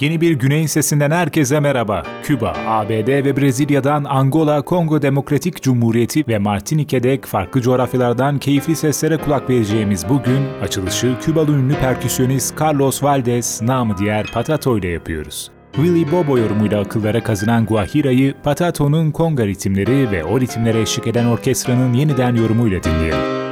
Yeni bir Güney Sesinden herkese merhaba. Küba, ABD ve Brezilya'dan Angola, Kongo Demokratik Cumhuriyeti ve Martinike'de farklı coğrafyalardan keyifli seslere kulak vereceğimiz bugün açılışı Kübalı ünlü perküsyonist Carlos Valdez, namı diğer Patato ile yapıyoruz. Willy Bobo yorumuyla akıllara kazınan Guajira'yı Patato'nun konga ritimleri ve o ritimlere eşlik eden orkestranın yeniden yorumuyla dinleyelim.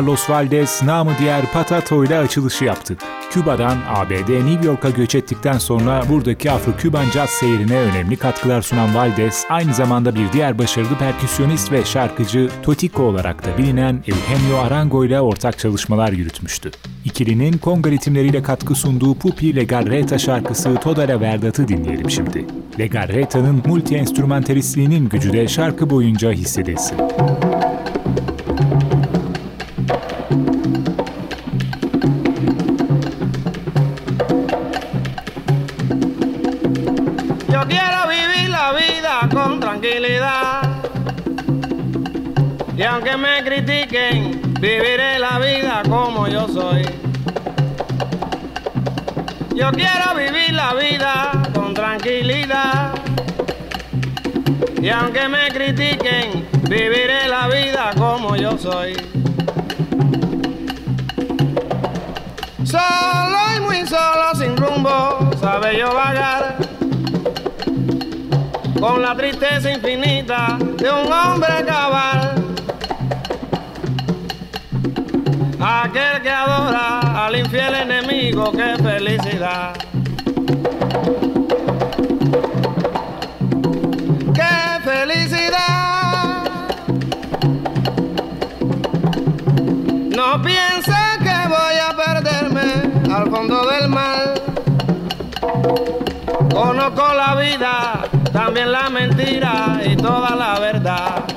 Carlos Valdez, namı diğer Patato ile açılışı yaptık. Küba'dan ABD New York'a göç ettikten sonra buradaki Afro-Küban caz seyrine önemli katkılar sunan Valdez, aynı zamanda bir diğer başarılı perküsyonist ve şarkıcı Totiko olarak da bilinen Eugenio Arango ile ortak çalışmalar yürütmüştü. İkilinin konga ritimleriyle katkı sunduğu Pupi Legarreta şarkısı Toda la Verdad'ı dinleyelim şimdi. Legarreta'nın multi-enstrümantalistliğinin gücü de şarkı boyunca hissedilsin. Yo viviré la vida como yo soy. Yo quiero vivir la vida con tranquilidad. Y aunque me critiquen, viviré la vida como yo soy. Solo y muy solo, sin rumbo, sabe yo vagar con la tristeza infinita de un hombre cabal. Aquel que adora al infiel enemigo, qué felicidad. Qué felicidad. No piense que voy a perderme al fondo del mar. Conozco la vida, también la mentira y toda la verdad.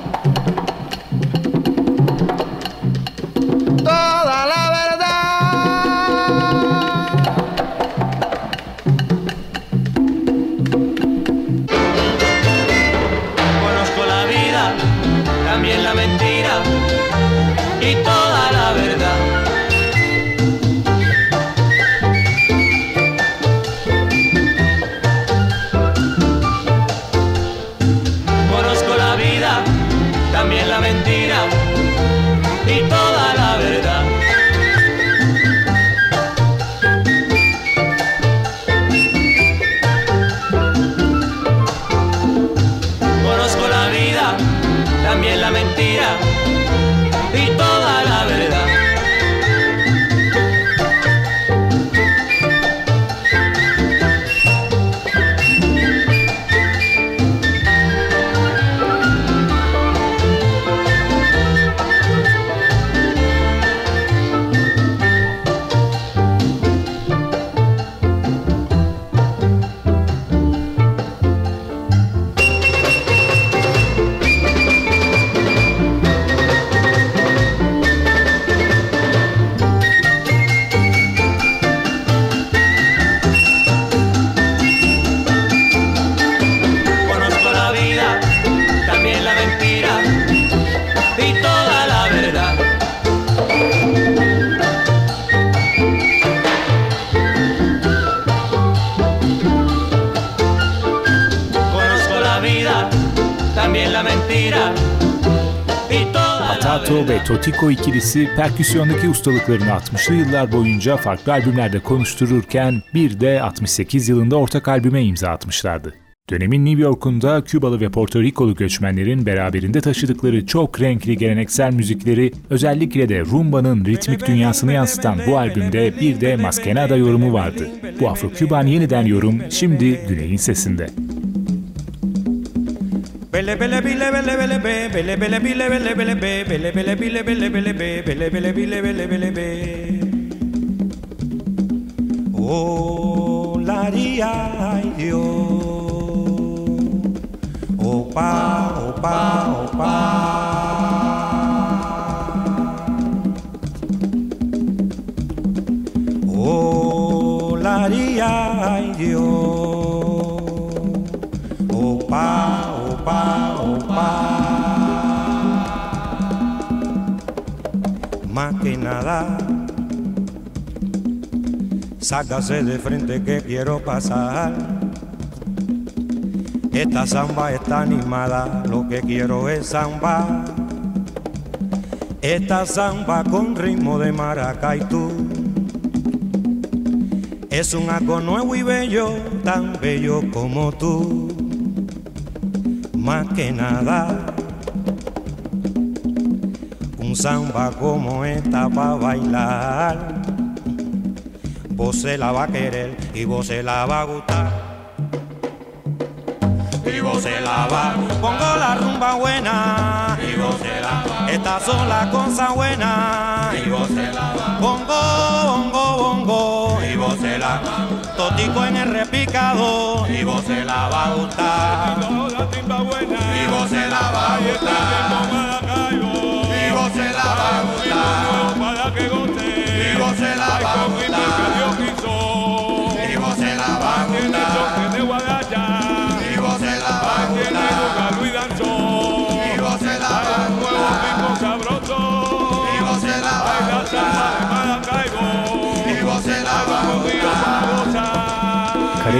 Totiko ikilisi perküsyondaki ustalıklarını 60'lı yıllar boyunca farklı albümlerde konuştururken bir de 68 yılında ortak albüme imza atmışlardı. Dönemin New York'unda Kübalı ve Porto Rikolu göçmenlerin beraberinde taşıdıkları çok renkli geleneksel müzikleri, özellikle de rumba'nın ritmik dünyasını yansıtan bu albümde bir de Maskenada yorumu vardı. Bu Afro-Küban yeniden yorum şimdi Güney'in sesinde. Bele bele bile bele bele be. Bele bele bile bele bele be. Bele bele bile bele bele be. Bele bele bile bele bele be. Oh la ria ay Dios Opa opa opa. Oh la ria ay Dios Opa, opa, opa. Más que nada, sácase de frente que quiero pasar. Esta samba está animada, lo que quiero es samba. Esta samba con ritmo de maracay tú. Es un algo nuevo y bello, tan bello como tú. Más que nada, un samba como esta para bailar. Vos se la va a querer y vos se la va a gustar. Y vos se la va, pongo la rumba buena. Y vos se la va, estas son las cosas buenas. Y vos se la va, bongo, bongo, bongo. Y vos se la va, totico en el repicado. Y vos se la va a gustar. Vos se la va a gustar. Y vos se la va a gustar. Y vos se la va a gustar. Y vos se la va a gustar.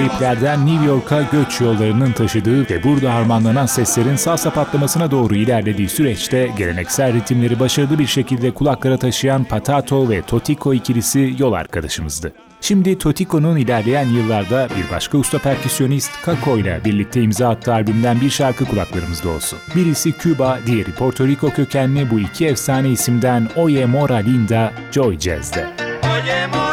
Karayipler'den New York'a göç yollarının taşıdığı ve burada harmanlanan seslerin salsa patlamasına doğru ilerlediği süreçte geleneksel ritimleri başarılı bir şekilde kulaklara taşıyan Patato ve Totiko ikilisi yol arkadaşımızdı. Şimdi Totiko'nun ilerleyen yıllarda bir başka usta perküsyonist Kako ile birlikte imza attığı albümden bir şarkı kulaklarımızda olsun. Birisi Küba, diğeri Porto Rico kökenli bu iki efsane isimden Oye Mora Linda, Joy Jazz'de. Oye, mora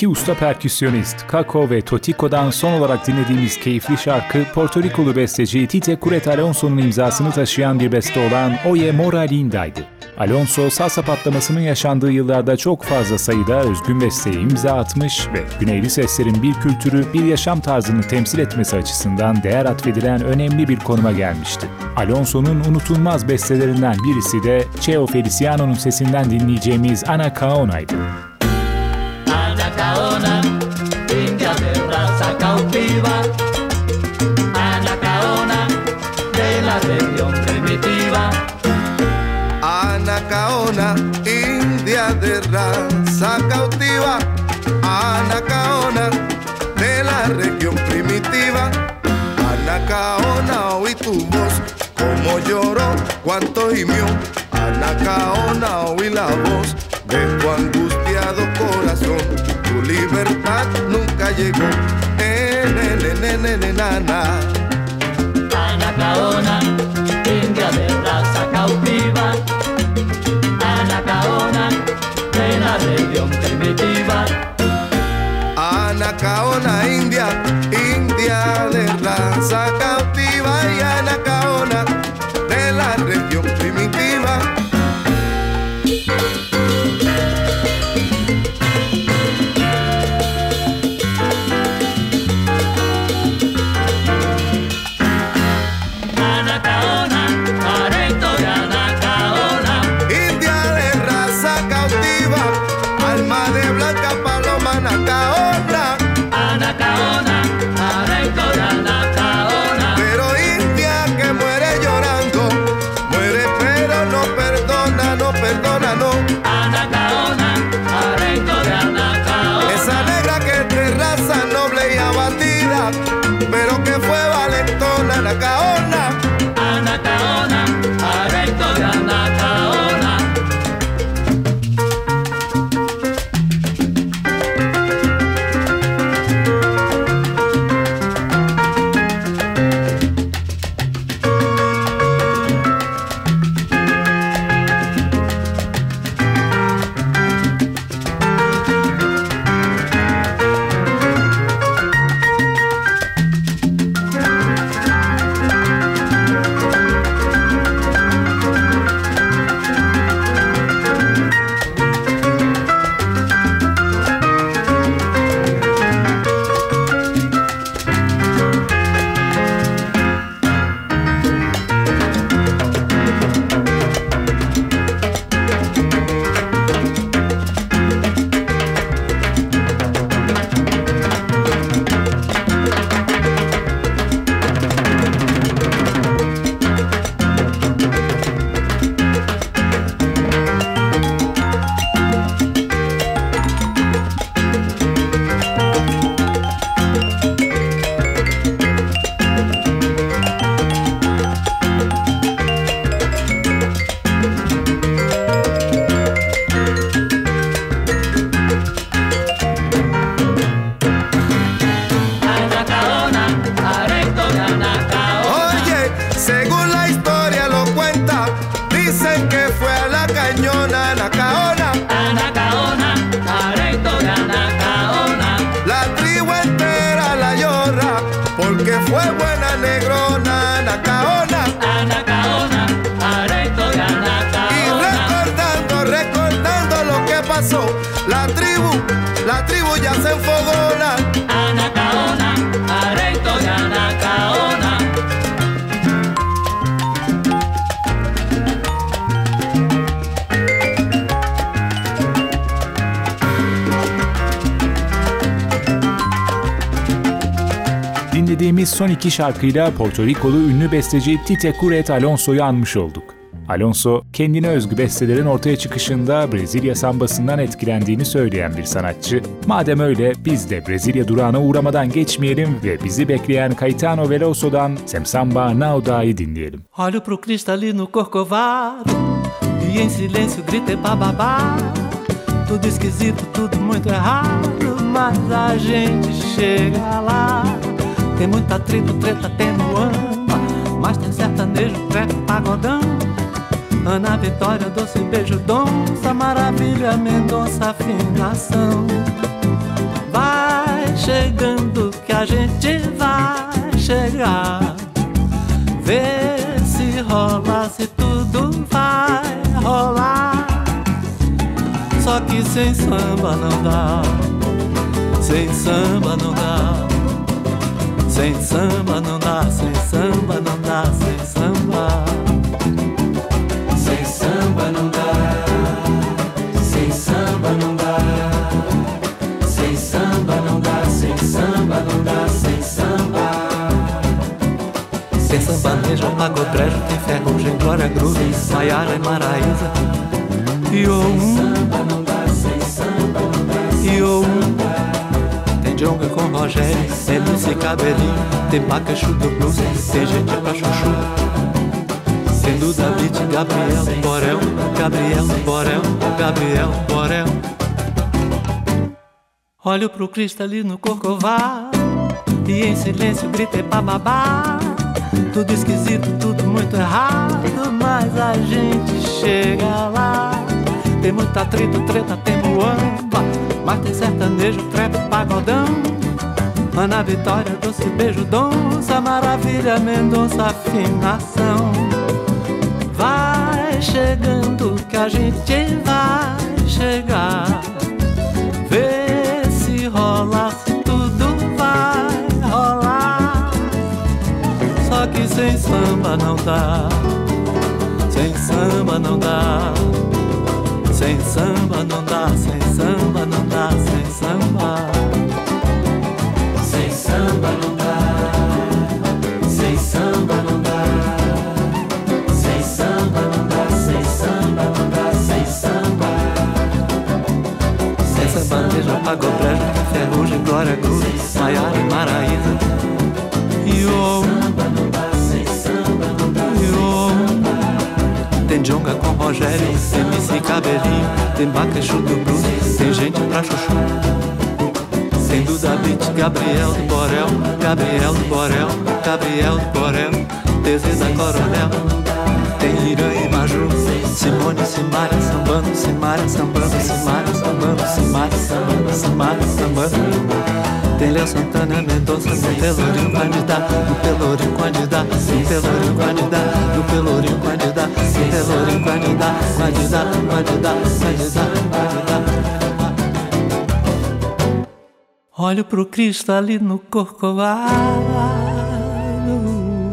İki usta perküsyonist, Kako ve Totiko'dan son olarak dinlediğimiz keyifli şarkı, Porto Rikolu besteci Tite Curet Alonso'nun imzasını taşıyan bir beste olan Oye Mora Linda'ydı. Alonso, salsa patlamasının yaşandığı yıllarda çok fazla sayıda özgün besteye imza atmış ve güneyli seslerin bir kültürü, bir yaşam tarzını temsil etmesi açısından değer atfedilen önemli bir konuma gelmişti. Alonso'nun unutulmaz bestelerinden birisi de Cheo Feliciano'nun sesinden dinleyeceğimiz Ana Caona'ydı. Lloró, cuánto gimió. Anacaona, oí la voz de tu angustiado corazón. Tu libertad nunca llegó. Eh, ne, ne, ne, ne, nana. Anacaona, india de raza cautiva. Anacaona, de la región primitiva. Anacaona, India, India de raza cautiva dicen que fue a la cañona Anacaona. Anacaona, areito de Anacaona. La tribu entera la llora, porque fue buena negrona Anacaona. Anacaona, areito de Y Anacaona. recordando, recordando lo que pasó, la tribu, la tribu ya se enfogona. Dinlediğimiz son iki şarkıyla Porto Rikolu ünlü besteci Tite Curet Alonso'yu anmış olduk. Alonso, kendine özgü bestelerin ortaya çıkışında Brezilya sambasından etkilendiğini söyleyen bir sanatçı. Madem öyle biz de Brezilya durağına uğramadan geçmeyelim ve bizi bekleyen Caetano Veloso'dan Semsamba Nauda'yı dinleyelim. Olho pro cristalino corcovado E em silêncio grita bababá Tudo esquisito, tudo muito errado Mas a gente chega lá Tem muito atrito, treta, tem no ama Mas tem sertanejo, treco, pagodão Ana Vitória, doce beijo, donça Maravilha, Mendonça, afinação chegando que a gente vai chegar. Vê se rola, se tudo vai rolar. Só que sem samba não dá. Sem samba não dá. Sem samba não dá, sem samba não dá, sem samba. Sem samba não dá. Sem samba não dá. Sem samba não dá, sem samba não dá, sem samba. Sem sertanejo, Lago Brejo, tem ferrugem, Glória Groove, Maiara e Maraísa. E o Rogério, MC Cabelinho, tem Bacachu do Blues, tem gente pra chuchu. Duda Beat, Gabriel, Borel, Gabriel, Borel, Gabriel, Borel. Olho pro Cristo ali no Corcovado E em silêncio gritei bababá Tudo esquisito, tudo muito errado Mas a gente chega lá Tem muita treta, treta, tem muamba Mas tem sertanejo, trap, pagodão Ana Vitória, doce beijo, donça Maravilha, Mendonça, afinação Vai chegando que a gente vai chegar Vê se rola, se tudo vai rolar. Só que sem samba não dá. Sem samba não dá. Sem samba não dá, sem samba não dá, sem samba. Brejo, ferrugem, glória, cruz, Maiara e Maraísa. E o Tem Jonga com Rogério, tem MC Cabelinho, tem Bacachu do Blues, tem gente pra chuchu. Tem Duda Beat, Gabriel do Borel, Gabriel do Borel, Gabriel do Borel, TZ da Coronel, tem Irã e Maju, Simone, Simária, sambando, Simária, sambando, Simária, sambando, Simária, sambando, Simária, sambando. Tem Léo Santana, Mendonça, no Pelourinho candidato, no Pelourinho candidato, no Pelourinho candidato, no Pelourinho candidato, no Pelourinho candidato, candidato, candidato, candidato, candidato. Olho pro Cristo ali no Corcovado.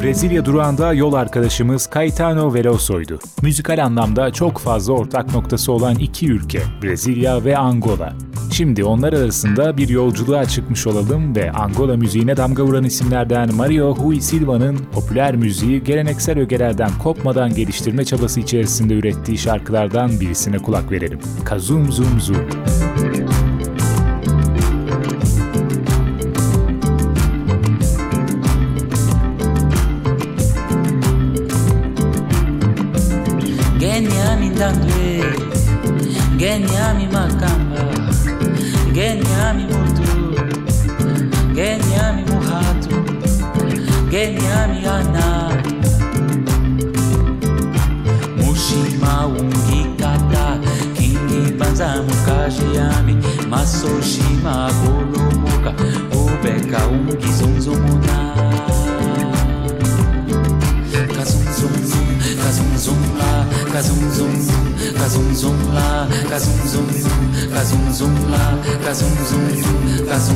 Brezilya durağında yol arkadaşımız Caetano Veloso'ydu. Müzikal anlamda çok fazla ortak noktası olan iki ülke, Brezilya ve Angola. Şimdi onlar arasında bir yolculuğa çıkmış olalım ve Angola müziğine damga vuran isimlerden Mario Rui Silva'nın popüler müziği geleneksel ögelerden kopmadan geliştirme çabası içerisinde ürettiği şarkılardan birisine kulak verelim. Kazum Zum Zum. Genyami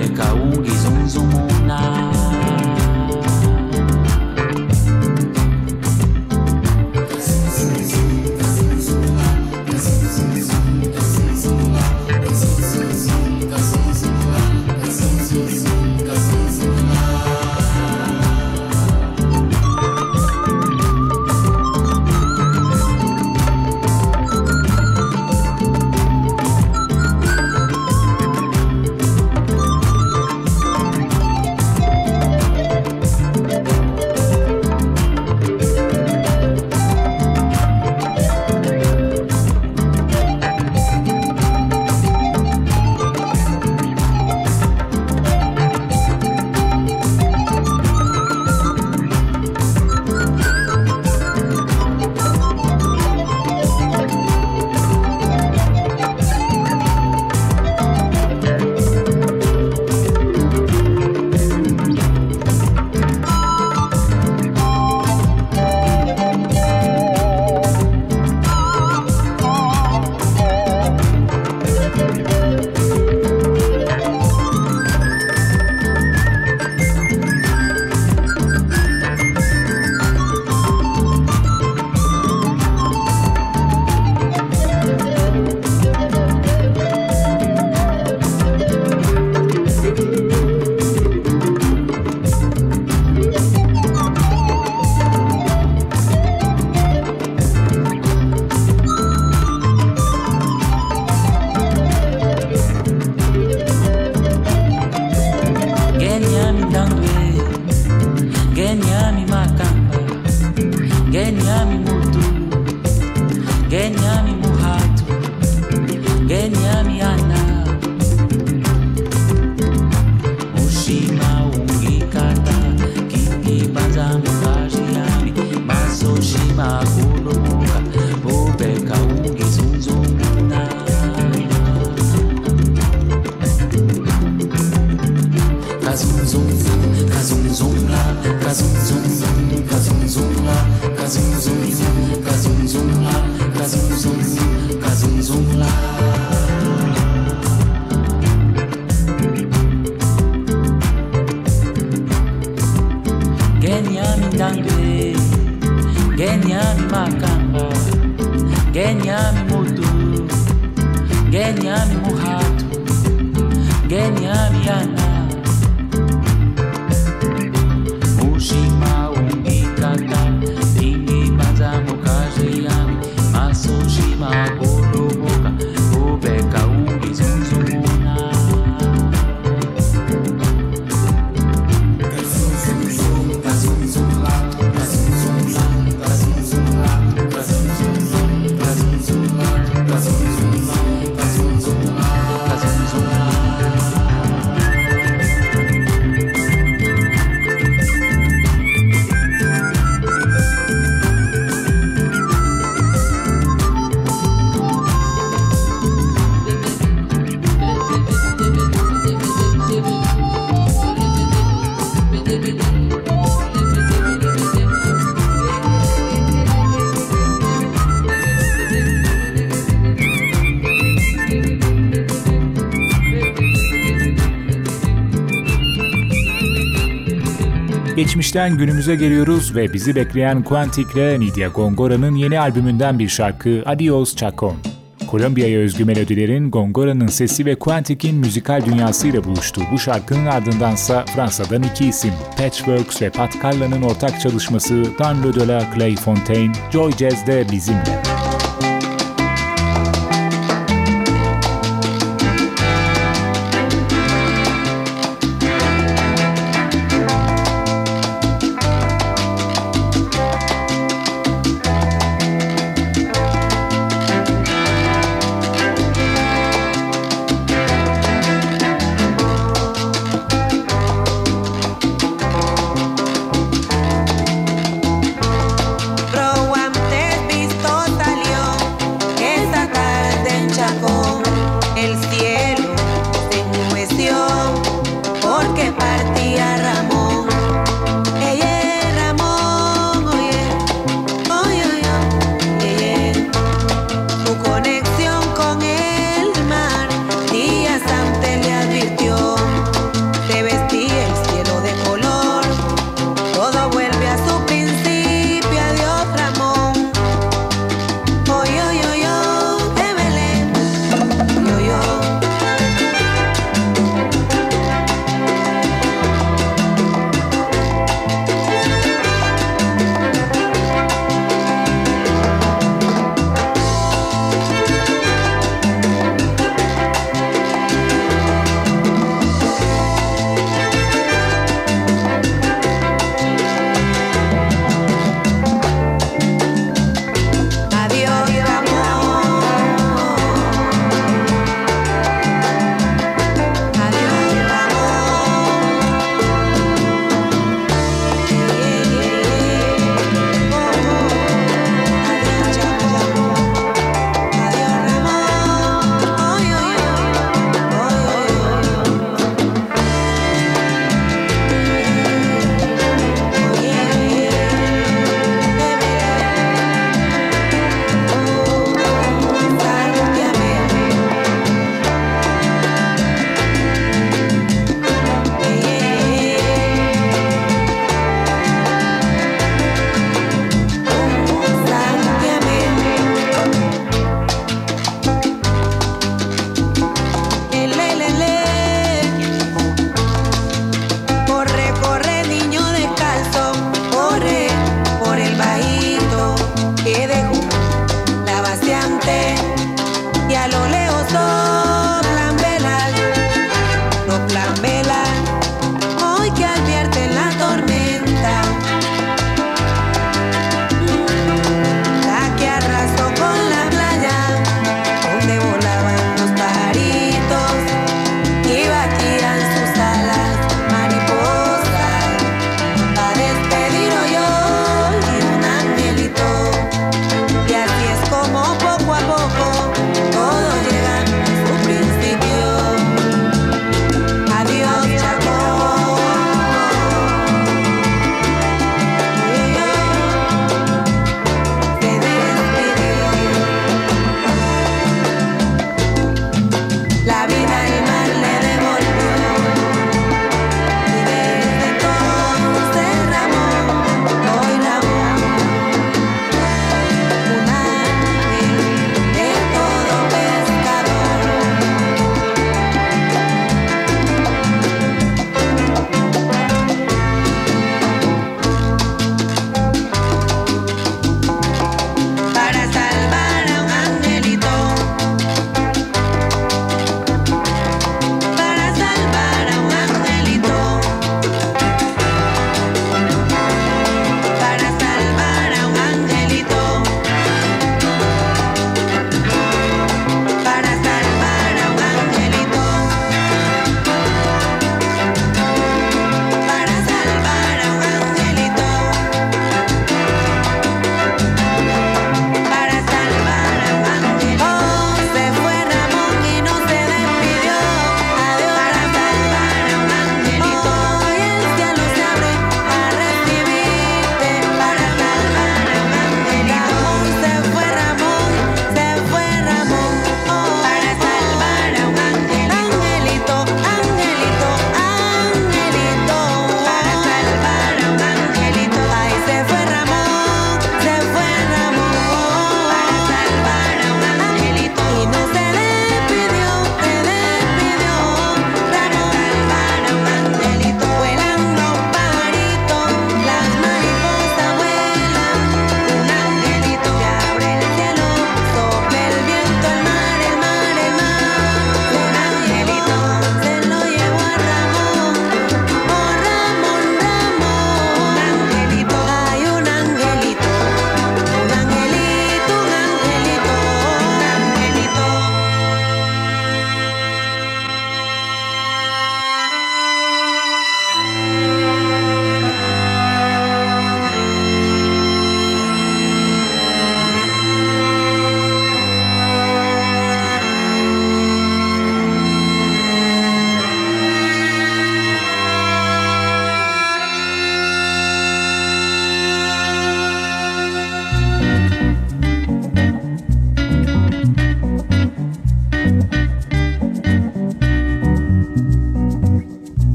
pecado. Geçmişten günümüze geliyoruz ve bizi bekleyen Quantic ile Nidia Gongora'nın yeni albümünden bir şarkı Adios Chacon. Kolombiya'ya özgü melodilerin Gongora'nın sesi ve Quantic'in müzikal dünyasıyla buluştuğu bu şarkının ardındansa Fransa'dan iki isim Patchworks ve Pat Carla'nın ortak çalışması Dans le de la Clay Fontaine, Joy Jazz'de bizimle.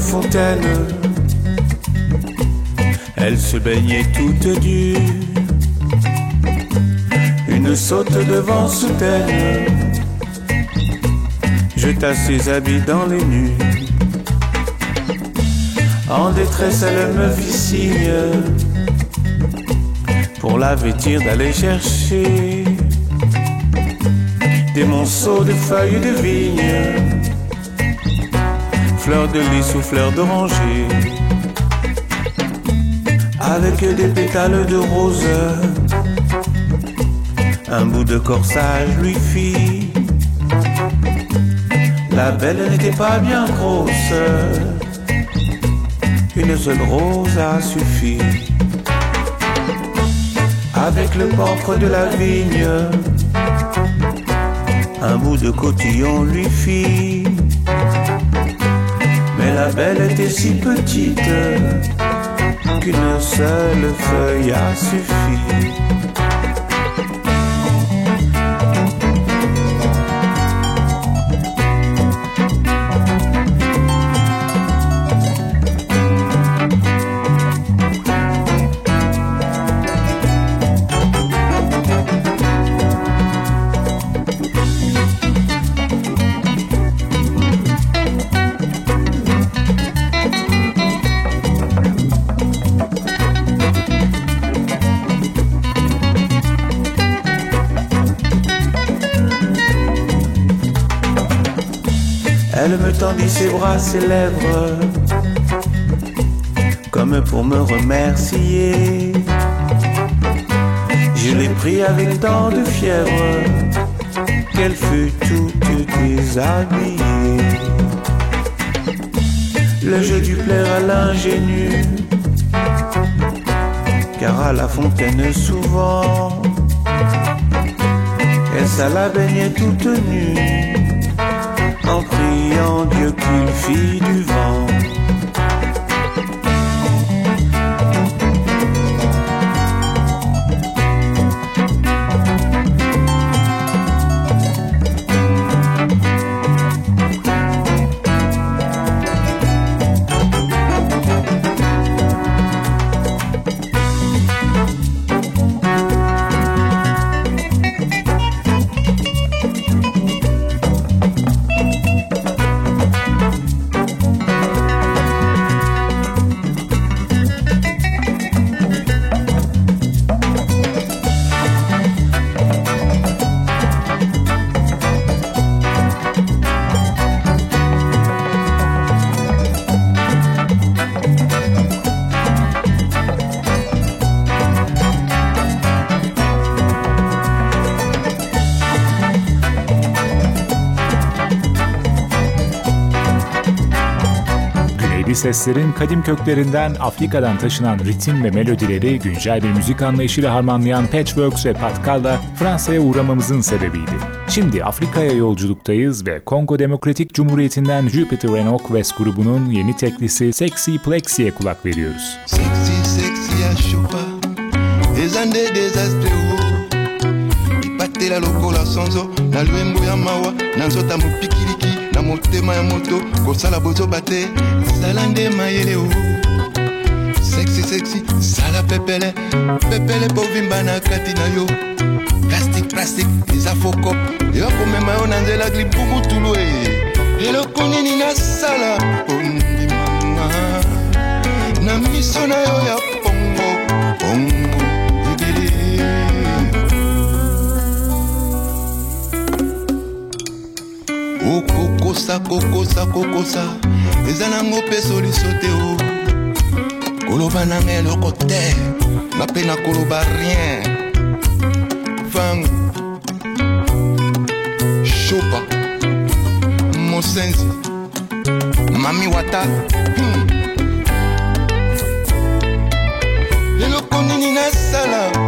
Fontaine. Elle se baignait toute dure, une saute devant soudaine jeta ses habits dans les nues. En détresse, elle me fit signe pour la vêtir d'aller chercher des monceaux de feuilles de vigne, fleurs de lys ou fleurs d'oranger, avec des pétales de rose. Un bout de corsage lui fit. La belle n'était pas bien grosse, une seule rose a suffi. Avec le porpre de la vigne, un bout de cotillon lui fit. La belle était si petite qu'une seule feuille a suffi. Tendit ses bras, ses lèvres, comme pour me remercier. Je l'ai pris avec tant de fièvre qu'elle fut toute déshabillée. Le jeu du plaire à l'ingénu, car à la fontaine souvent, elle s'alla la baignait toute nue en priant Dieu qu'il fit du vent. Seslerin kadim köklerinden Afrika'dan taşınan ritim ve melodileri güncel bir müzik anlayışıyla harmanlayan Patchworks ve Patkal'da Fransa'ya uğramamızın sebebiydi. Şimdi Afrika'ya yolculuktayız ve Kongo Demokratik Cumhuriyeti'nden Jupiter Enoch West grubunun yeni teklisi Sexy Plexi'ye kulak veriyoruz. Sexy, sexy, na motema ya moto kosala bozoba te. Sala nde mayele o. Sexy sexy sala pepele. Pepele mpo vimba na kati na yo. Plastique plastique eza fokop ebakomema yo na nzela glibubutulu e. Eloko nini nasala? Ondimama na miso na yo ya pongo pongo okokosa kokosa kokosa. Eza nango mpe soliso te o koloba nanga eloko te. Nga mpe nakoloba rien. Vangu shopa mosenzi. Mami wata. Hmm. eloko nini nasala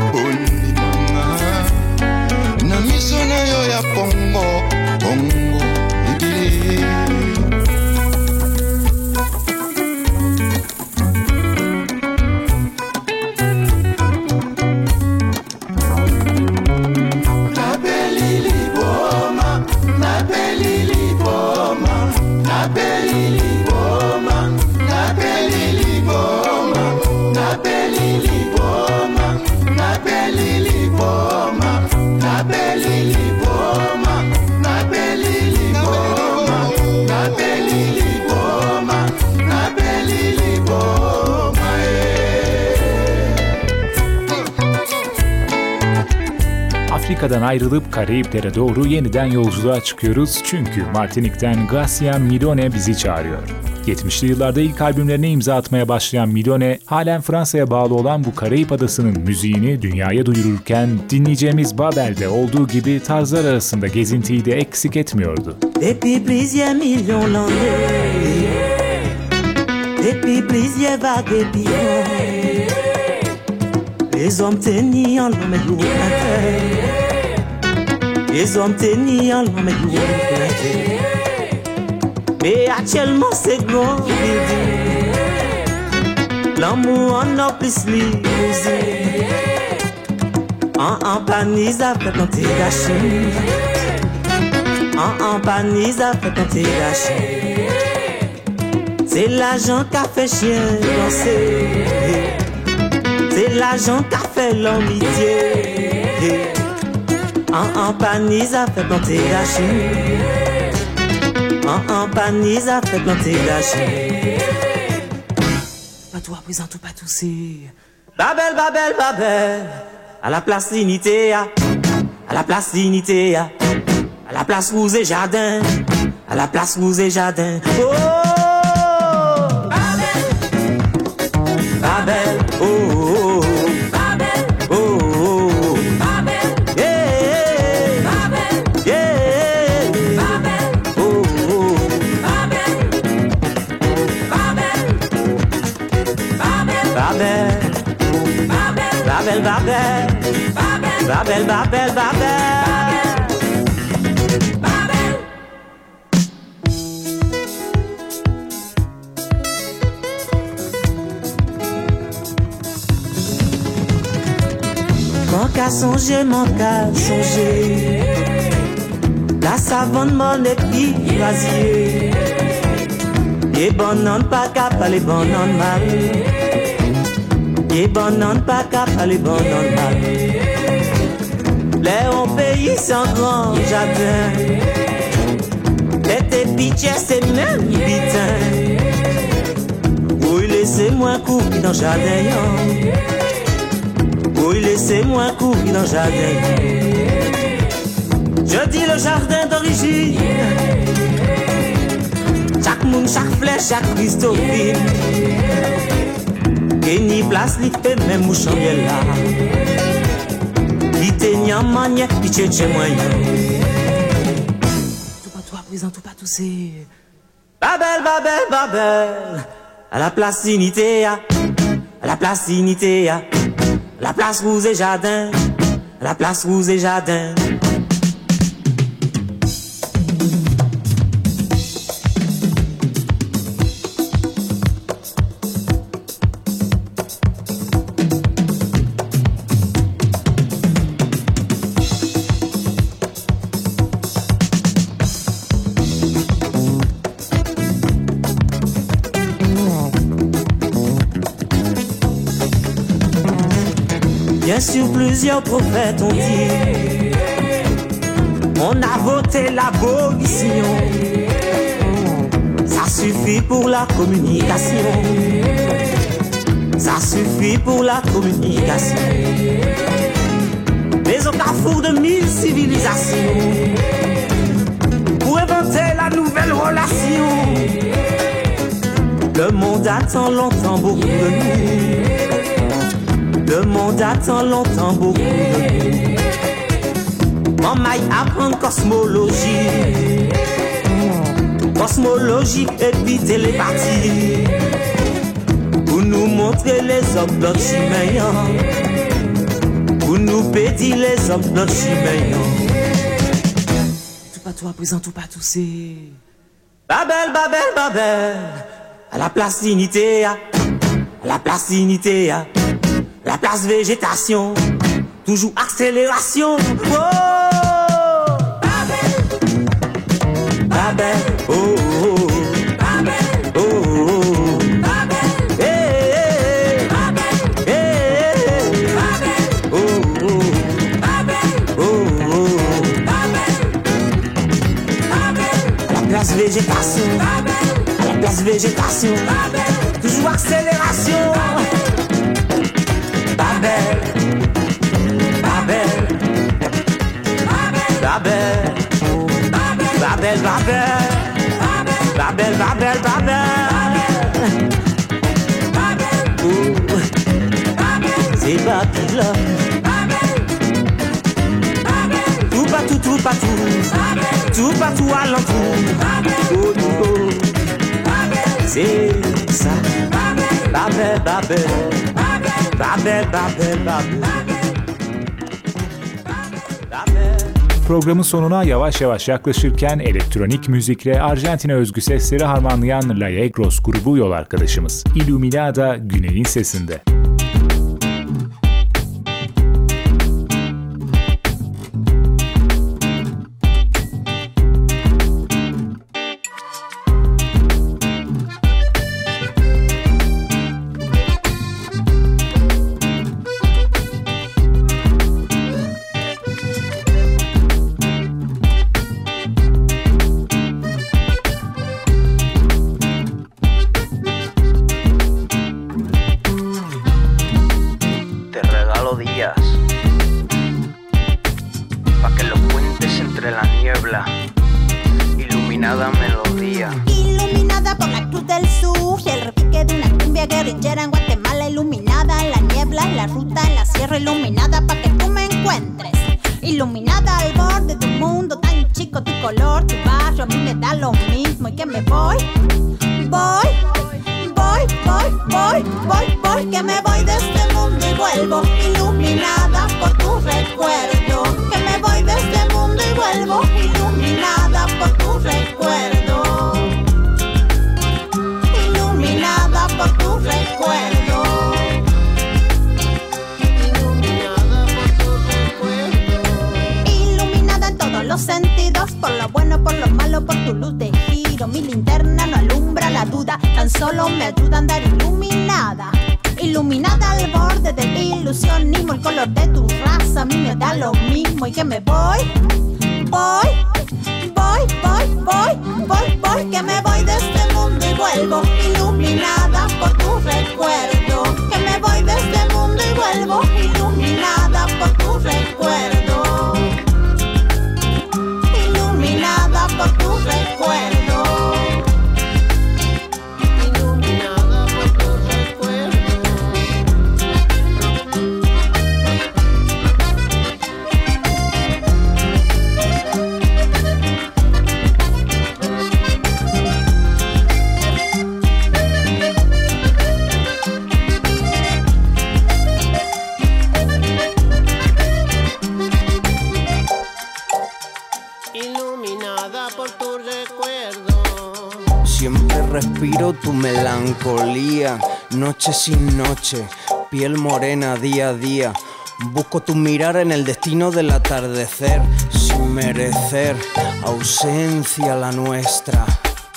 Afrika'dan ayrılıp Karayiplere doğru yeniden yolculuğa çıkıyoruz çünkü Martinik'ten Gracian Milone bizi çağırıyor. 70'li yıllarda ilk albümlerine imza atmaya başlayan Milone, halen Fransa'ya bağlı olan bu Karayip adasının müziğini dünyaya duyururken dinleyeceğimiz Babel'de olduğu gibi tarzlar arasında gezintiyi de eksik etmiyordu. Les hommes tenaient en l'homme et Les hommes t'aignent en l'en même temps. Mais actuellement, c'est grand. L'amour en a plus l'imposé. En en panise à fréquenter l'achat. En en après à fréquenter gâché C'est l'agent qui a fait chier danser. C'est l'agent qui a fait l'amitié. En en panise avec un thé gâché en, en panise a fait planter la Pas toi présent ou pas tousser. Babel, Babel, Babel. À la place d'unité, à. La place d'unité, à. La place vous et jardin, à la place vous et jardin. Oh, Babel, Babel, Babel, Babel, Babel, Babel, Babel. À songer, manque à songer. La savane mon épi vasier. Les bonnes pas cap, les bonnes mal. E banan pa kap, ale banan pa Le yon peyi san gran jaten Le te piche se men biten Ou y lese mwen koupi nan jaden yon Ou y lese mwen koupi Je dis le jardin d'origine. Chak moun, chak flè, chak kristofil Ke ni plas li e men mou change la. Li te nyan manye, li che che Tou tou se Babel, babel, babel A la plas Sinitea A la place Sinitea A la plas Rouze Jardin. A la plas Rouze Jardin. Sur plusieurs prophètes ont dit. On a voté l'abolition. Ça suffit pour la communication. Ça suffit pour la communication. Mais au carrefour de mille civilisations. Pour inventer la nouvelle relation. Le monde attend longtemps beaucoup de nous le monde attend longtemps beaucoup de Mon maille apprend cosmologie. Cosmologie et puis télépathie. Pour nous montrer les hommes blocs chiméens. Pour nous pédir les hommes chiméens. Tout pas toi présent, tout pas c'est Babel, Babel, Babel. À la place d'unité, à la place d'unité, végétation, toujours accélération. Oh, oh, oh, oh. Oh, oh, oh. Eh, eh, oh, oh, oh, oh, végétation, la place végétation, toujours accélération. Babel, Babel, Programın sonuna yavaş yavaş yaklaşırken elektronik müzikle Arjantin'e özgü sesleri harmanlayan La Yegros grubu yol arkadaşımız. Illuminada Güney'in sesinde. solo me ayuda a andar iluminada. Iluminada al borde del ilusionismo, el color de tu raza a mí me da lo mismo y que me voy, voy, voy, voy, voy, voy, voy, que me voy de este mundo y vuelvo. Noche sin noche, piel morena día a día. Busco tu mirar en el destino del atardecer, sin merecer ausencia la nuestra.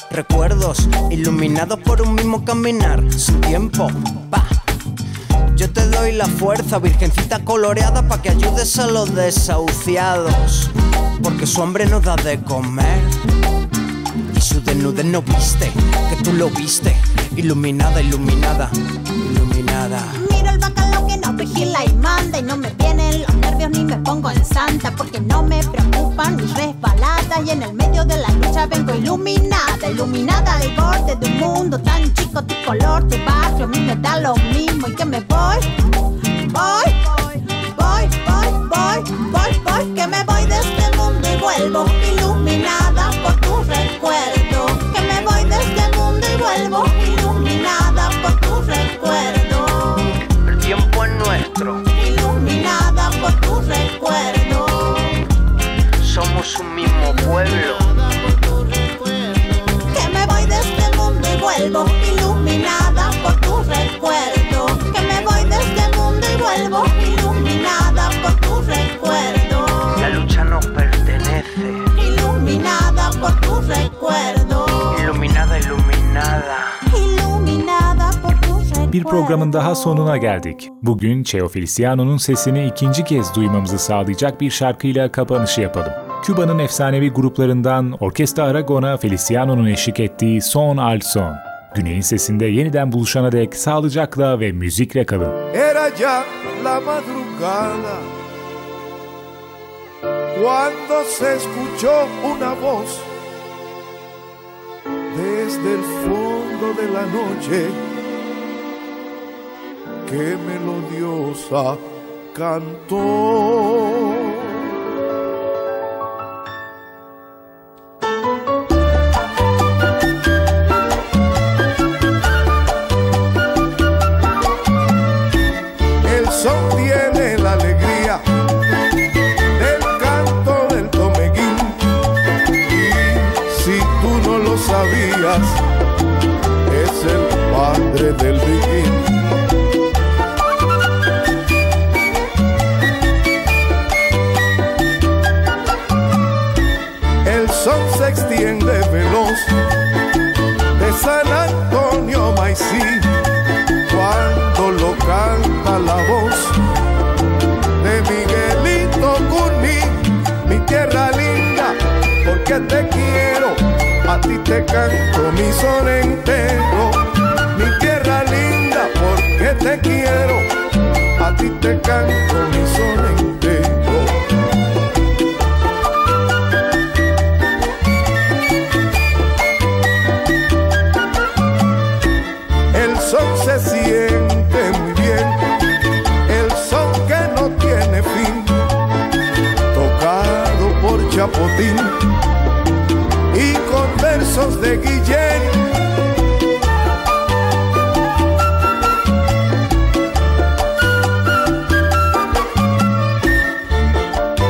Recuerdos iluminados por un mismo caminar, sin tiempo, pa. Yo te doy la fuerza, virgencita coloreada, pa' que ayudes a los desahuciados, porque su hambre no da de comer. Desnudez no viste, que tú lo viste Iluminada, iluminada, iluminada. Miro el bacalao que no vigila y manda y no me vienen los nervios ni me pongo en santa porque no me preocupan mis resbaladas y en el medio de la lucha vengo iluminada, iluminada al borde de un mundo tan chico, tu color, tu barrio, a mí me da lo mismo y que me voy, programın daha sonuna geldik. Bugün Cheo Feliciano'nun sesini ikinci kez duymamızı sağlayacak bir şarkıyla kapanışı yapalım. Küba'nın efsanevi gruplarından Orkestra Aragon'a Feliciano'nun eşlik ettiği Son al Son. Güney'in sesinde yeniden buluşana dek sağlıcakla ve müzikle kalın. Era ya la madrugada cuando se escuchó una voz desde el fondo de la noche que melodiosa cantó. El son tiene la alegría del canto del tomeguín y si tú no lo sabías es el padre del. Porque te quiero, a ti te canto mi son entero, mi tierra linda, porque te quiero, a ti te canto mi son entero. El son se siente muy bien, el son que no tiene fin, tocado por Chapotín versos de Guillén.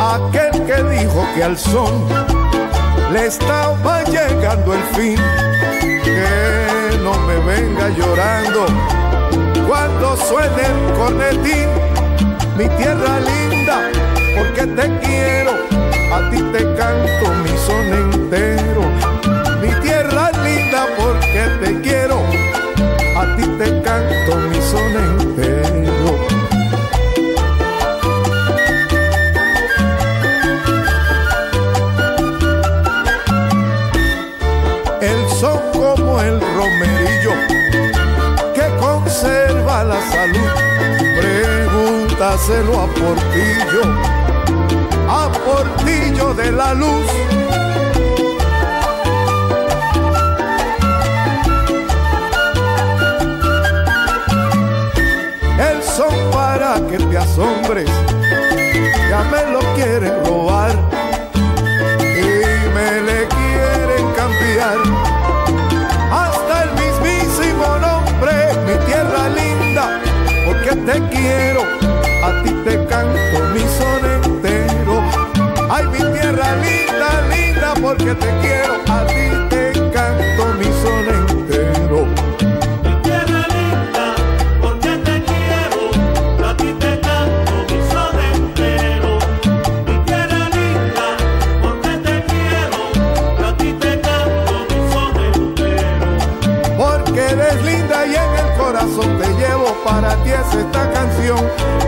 Aquel que dijo que al son le estaba llegando el fin, que no me venga llorando cuando suene el cornetín, mi tierra linda, porque te quiero, a ti te canto mi son entero, mi tierra linda, porque te quiero, a ti te canto mi son entero. El son como el romerillo que conserva la salud. Pregúntaselo a Portillo, a Portillo de la luz. Asombres, ya me lo quieren robar y me le quieren cambiar hasta el mismísimo nombre, mi tierra linda, porque te quiero, a ti te canto mi son entero. Ay, mi tierra linda, linda, porque te quiero, a ti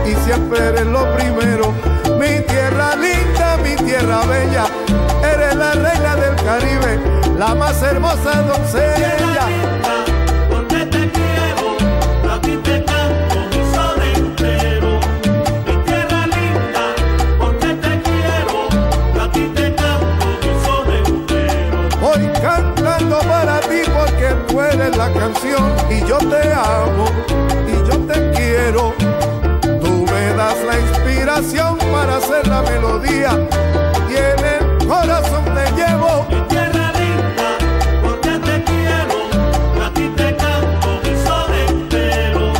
y siempre eres lo primero. Mi tierra linda, mi tierra bella, eres la reina del Caribe, la más hermosa doncella. Porque te quiero, a ti te canto mi son entero. Mi tierra linda, porque te quiero, a ti te canto mi son entero. Voy cantando para ti porque tú eres la canción y yo te amo y yo te quiero. Inspiración para hacer la melodía y en el corazón te llevo. Mi tierra linda, porque te quiero, a ti te canto mi son entero.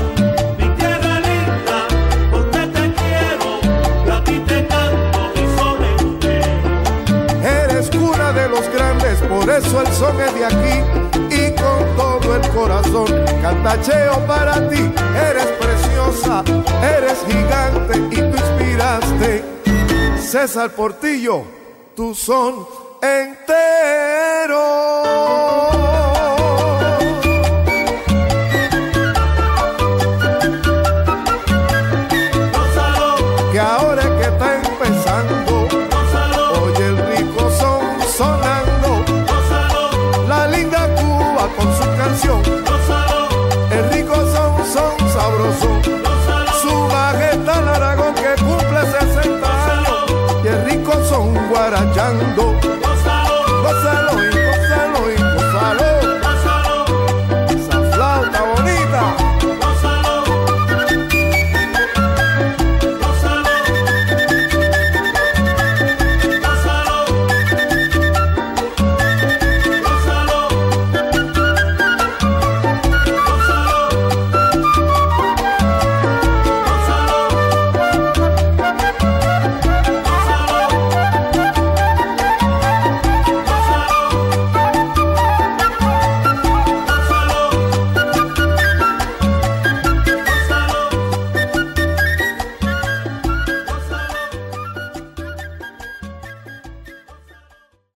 Mi tierra linda, porque te quiero, a ti te canto mi son entero. Eres cuna de los grandes, por eso el son es de aquí corazón cantacheo para ti. Eres preciosa, eres gigante y tú inspiraste. César Portillo, tu son entero.